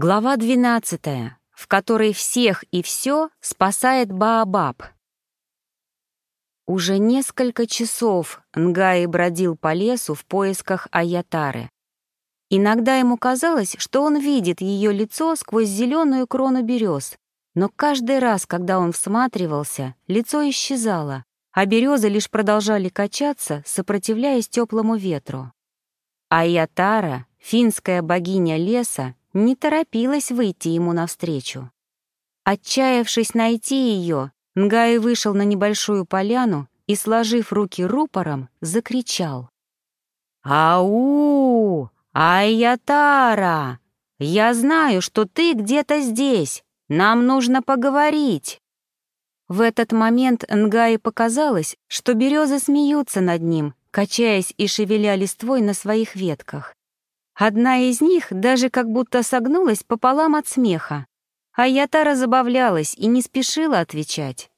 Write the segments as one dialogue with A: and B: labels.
A: Глава 12, в которой всех и все спасает Баобаб. Уже несколько часов Нгаи бродил по лесу в поисках Аятары. Иногда ему казалось, что он видит ее лицо сквозь зеленую крону берез, но каждый раз, когда он всматривался, лицо исчезало, а березы лишь продолжали качаться, сопротивляясь теплому ветру. Аятара, финская богиня леса, не торопилась выйти ему навстречу. Отчаявшись найти ее, Нгай вышел на небольшую поляну и, сложив руки рупором, закричал. «Ау! Айятара! Я знаю, что ты где-то здесь. Нам нужно поговорить!» В этот момент Нгае показалось, что березы смеются над ним, качаясь и шевеля листвой на своих ветках. Одна из них даже как будто согнулась пополам от смеха. А Ятара забавлялась и не спешила отвечать.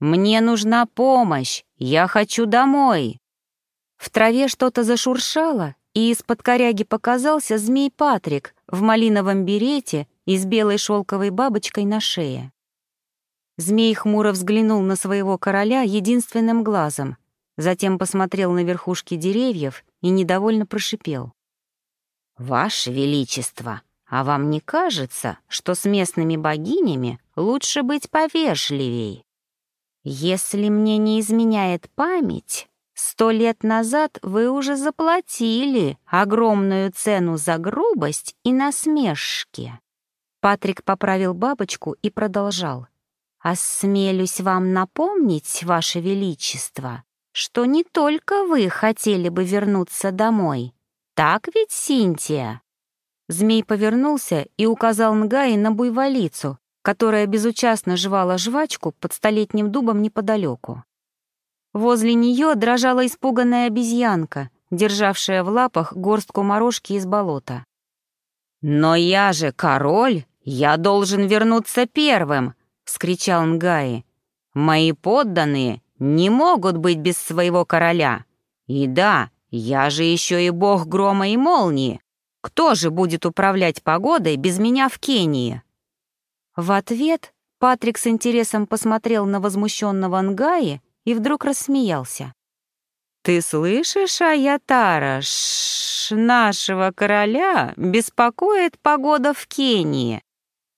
A: «Мне нужна помощь! Я хочу домой!» В траве что-то зашуршало, и из-под коряги показался змей Патрик в малиновом берете и с белой шелковой бабочкой на шее. Змей хмуро взглянул на своего короля единственным глазом, затем посмотрел на верхушки деревьев и недовольно прошипел. «Ваше Величество, а вам не кажется, что с местными богинями лучше быть повежливей? Если мне не изменяет память, сто лет назад вы уже заплатили огромную цену за грубость и насмешки». Патрик поправил бабочку и продолжал. «Осмелюсь вам напомнить, Ваше Величество, что не только вы хотели бы вернуться домой, так ведь, Синтия?» Змей повернулся и указал Нгаи на буйволицу, которая безучастно жевала жвачку под столетним дубом неподалеку. Возле нее дрожала испуганная обезьянка, державшая в лапах горстку морожки из болота. «Но я же король! Я должен вернуться первым!» — вскричал Нгаи. «Мои подданные не могут быть без своего короля. И да, я же еще и бог грома и молнии. Кто же будет управлять погодой без меня в Кении?» В ответ Патрик с интересом посмотрел на возмущенного Нгаи и вдруг рассмеялся. «Ты слышишь, Аятара, ш нашего короля беспокоит погода в Кении.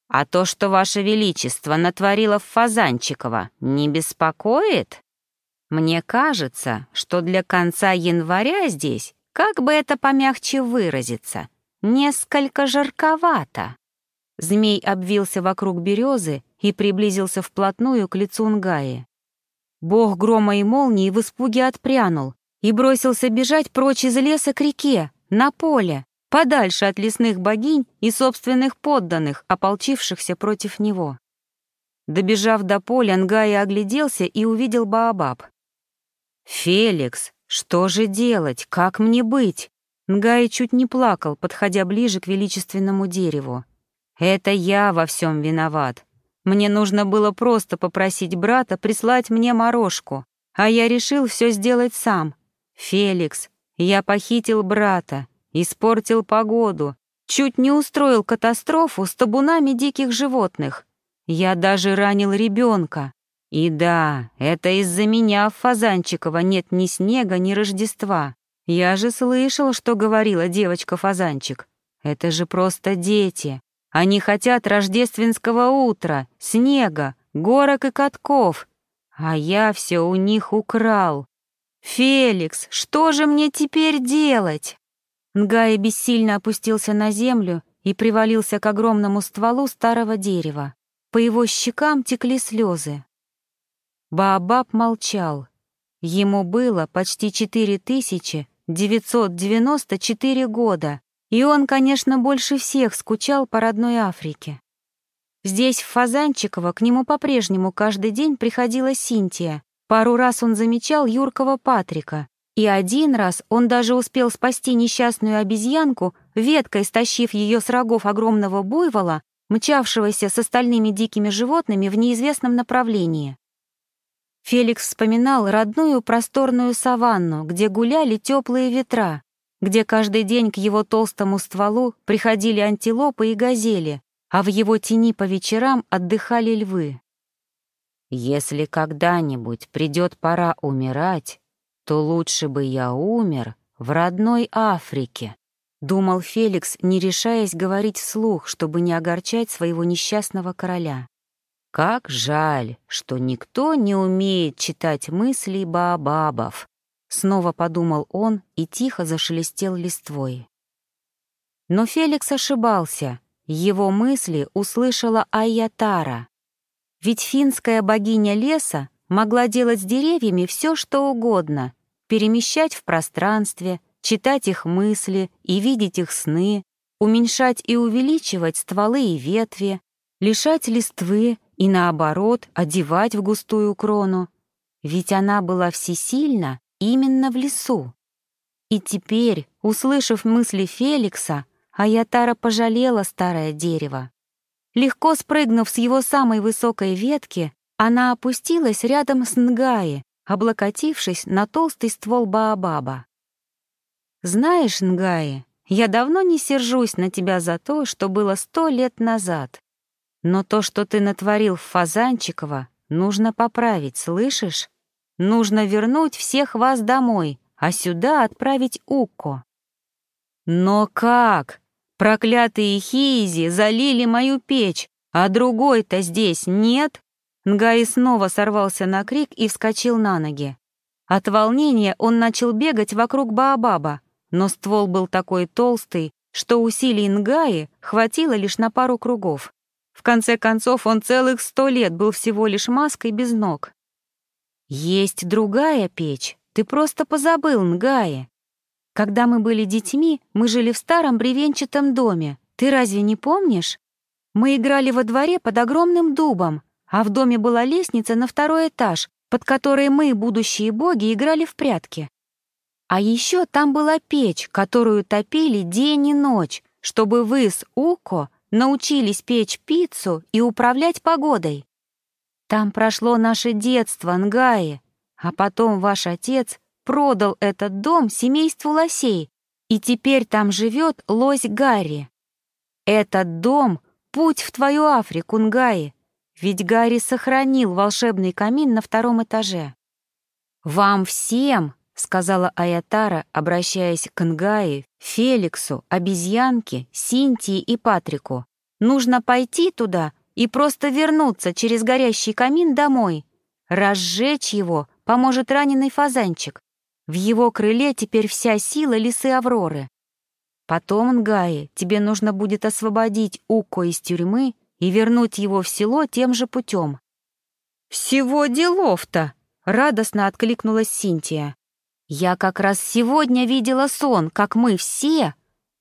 A: А то, что Ваше Величество натворило в Фазанчиково, не беспокоит?» Мне кажется, что для конца января здесь, как бы это помягче выразиться, несколько жарковато. Змей обвился вокруг березы и приблизился вплотную к лицу Нгаи. Бог грома и молнии в испуге отпрянул и бросился бежать прочь из леса к реке, на поле, подальше от лесных богинь и собственных подданных, ополчившихся против него. Добежав до поля, Нгая огляделся и увидел Баобаб. «Феликс, что же делать? Как мне быть?» Нгай чуть не плакал, подходя ближе к величественному дереву. «Это я во всем виноват. Мне нужно было просто попросить брата прислать мне морожку, а я решил все сделать сам. Феликс, я похитил брата, испортил погоду, чуть не устроил катастрофу с табунами диких животных. Я даже ранил ребенка. И да, это из-за меня в Фазанчиково нет ни снега, ни Рождества. Я же слышал, что говорила девочка-фазанчик. Это же просто дети. Они хотят рождественского утра, снега, горок и катков. А я все у них украл. «Феликс, что же мне теперь делать?» Нгай бессильно опустился на землю и привалился к огромному стволу старого дерева. По его щекам текли слезы. Баобаб молчал. Ему было почти 4994 года, и он, конечно, больше всех скучал по родной Африке. Здесь, в Фазанчиково, к нему по-прежнему каждый день приходила Синтия. Пару раз он замечал юркого Патрика, и один раз он даже успел спасти несчастную обезьянку, веткой стащив ее с рогов огромного буйвола, мчавшегося с остальными дикими животными в неизвестном направлении. Феликс вспоминал родную просторную саванну, где гуляли теплые ветра, где каждый день к его толстому стволу приходили антилопы и газели, а в его тени по вечерам отдыхали львы. «Если когда-нибудь придет пора умирать, то лучше бы я умер в родной Африке», — думал Феликс, не решаясь говорить вслух, чтобы не огорчать своего несчастного короля. «Как жаль, что никто не умеет читать мысли баобабов», — снова подумал он и тихо зашелестел листвой. Но Феликс ошибался. Его мысли услышала Айятара. Ведь финская богиня леса могла делать с деревьями все, что угодно, перемещать в пространстве, читать их мысли и видеть их сны, уменьшать и увеличивать стволы и ветви, лишать листвы и, наоборот, одевать в густую крону. Ведь она была всесильна именно в лесу. И теперь, услышав мысли Феликса, Аятара пожалела старое дерево. Легко спрыгнув с его самой высокой ветки, она опустилась рядом с Нгаи, облокотившись на толстый ствол Баобаба. «Знаешь, Нгаи, я давно не сержусь на тебя за то, что было сто лет назад. Но то, что ты натворил в Фазанчиково, нужно поправить, слышишь? Нужно вернуть всех вас домой, а сюда отправить Укко». «Но как? Проклятые хизи залили мою печь, а другой-то здесь нет?» Нгаи снова сорвался на крик и вскочил на ноги. От волнения он начал бегать вокруг Баобаба, но ствол был такой толстый, что усилий Нгаи хватило лишь на пару кругов. В конце концов, он целых сто лет был всего лишь маской без ног. «Есть другая печь, ты просто позабыл, Нгаи. Когда мы были детьми, мы жили в старом бревенчатом доме, ты разве не помнишь? Мы играли во дворе под огромным дубом, а в доме была лестница на второй этаж, под которой мы, будущие боги, играли в прятки. А еще там была печь, которую топили день и ночь, чтобы вы с Уко научились печь пиццу и управлять погодой. Там прошло наше детство, Нгаи, а потом ваш отец продал этот дом семейству лосей, и теперь там живет лось Гарри. Этот дом — путь в твою Африку, Нгаи, ведь Гарри сохранил волшебный камин на втором этаже. «Вам всем», — сказала Аятара, обращаясь к Нгае, Феликсу, обезьянке, Синтии и Патрику, «нужно пойти туда и просто вернуться через горящий камин домой. Разжечь его поможет раненый фазанчик. В его крыле теперь вся сила лисы Авроры. Потом, Нгае, тебе нужно будет освободить Уко из тюрьмы и вернуть его в село тем же путем. «Всего делов-то!» — радостно откликнулась Синтия. «Я как раз сегодня видела сон, как мы все...»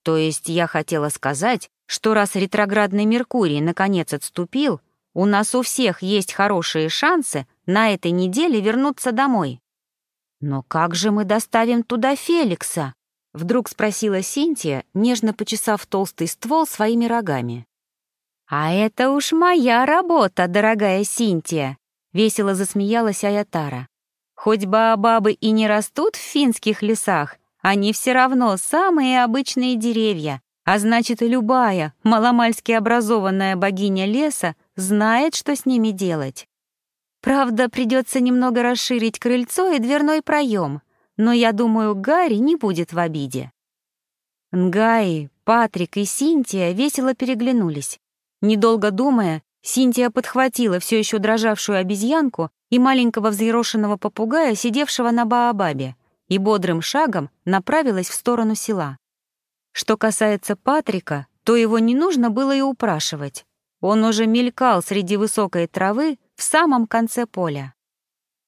A: То есть я хотела сказать, что раз ретроградный Меркурий наконец отступил, у нас у всех есть хорошие шансы на этой неделе вернуться домой. «Но как же мы доставим туда Феликса?» — вдруг спросила Синтия, нежно почесав толстый ствол своими рогами. «А это уж моя работа, дорогая Синтия!» — весело засмеялась Аятара. «Хоть баобабы и не растут в финских лесах, они все равно самые обычные деревья, а значит, любая маломальски образованная богиня леса знает, что с ними делать. Правда, придется немного расширить крыльцо и дверной проем, но я думаю, Гарри не будет в обиде». Нгаи, Патрик и Синтия весело переглянулись. Недолго думая, Синтия подхватила все еще дрожавшую обезьянку и маленького взъерошенного попугая, сидевшего на Баобабе, и бодрым шагом направилась в сторону села. Что касается Патрика, то его не нужно было и упрашивать. Он уже мелькал среди высокой травы в самом конце поля.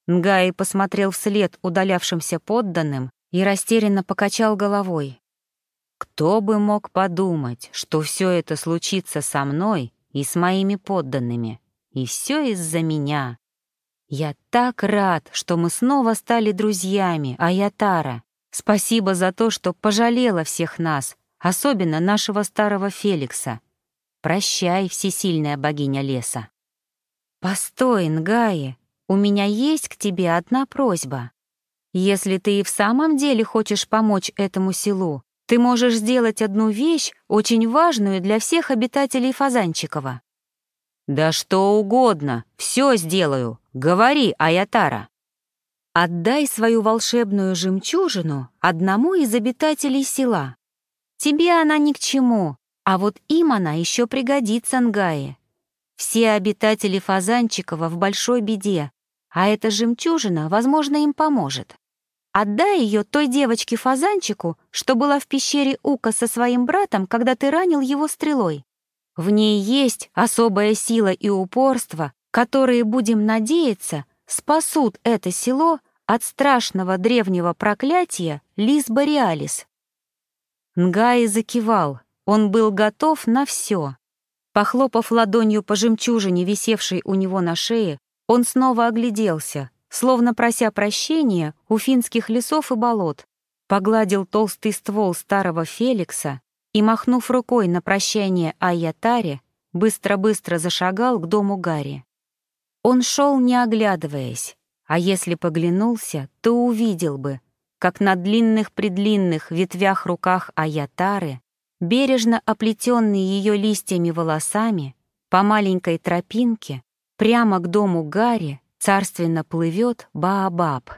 A: Нгаи посмотрел вслед удалявшимся подданным и растерянно покачал головой. Кто бы мог подумать, что все это случится со мной и с моими подданными, и все из-за меня. Я так рад, что мы снова стали друзьями, Аятара. Спасибо за то, что пожалела всех нас, особенно нашего старого Феликса. Прощай, всесильная богиня леса. Постой, Нгаи, у меня есть к тебе одна просьба. Если ты и в самом деле хочешь помочь этому селу, Ты можешь сделать одну вещь, очень важную для всех обитателей Фазанчикова». «Да что угодно, все сделаю. Говори, Аятара». «Отдай свою волшебную жемчужину одному из обитателей села. Тебе она ни к чему, а вот им она еще пригодится, Нгае. Все обитатели Фазанчикова в большой беде, а эта жемчужина, возможно, им поможет. Отдай ее той девочке-фазанчику, что была в пещере Ука со своим братом, когда ты ранил его стрелой. В ней есть особая сила и упорство, которые, будем надеяться, спасут это село от страшного древнего проклятия Лис Бориалис. Нгаи закивал, он был готов на все. Похлопав ладонью по жемчужине, висевшей у него на шее, он снова огляделся, словно прося прощения у финских лесов и болот, погладил толстый ствол старого Феликса и, махнув рукой на прощание Айятаре, быстро-быстро зашагал к дому Гарри. Он шел, не оглядываясь, а если поглянулся, то увидел бы, как на длинных-предлинных ветвях руках Аятары, бережно оплетенные ее листьями волосами, по маленькой тропинке, прямо к дому Гарри, царственно плывет Баобаб.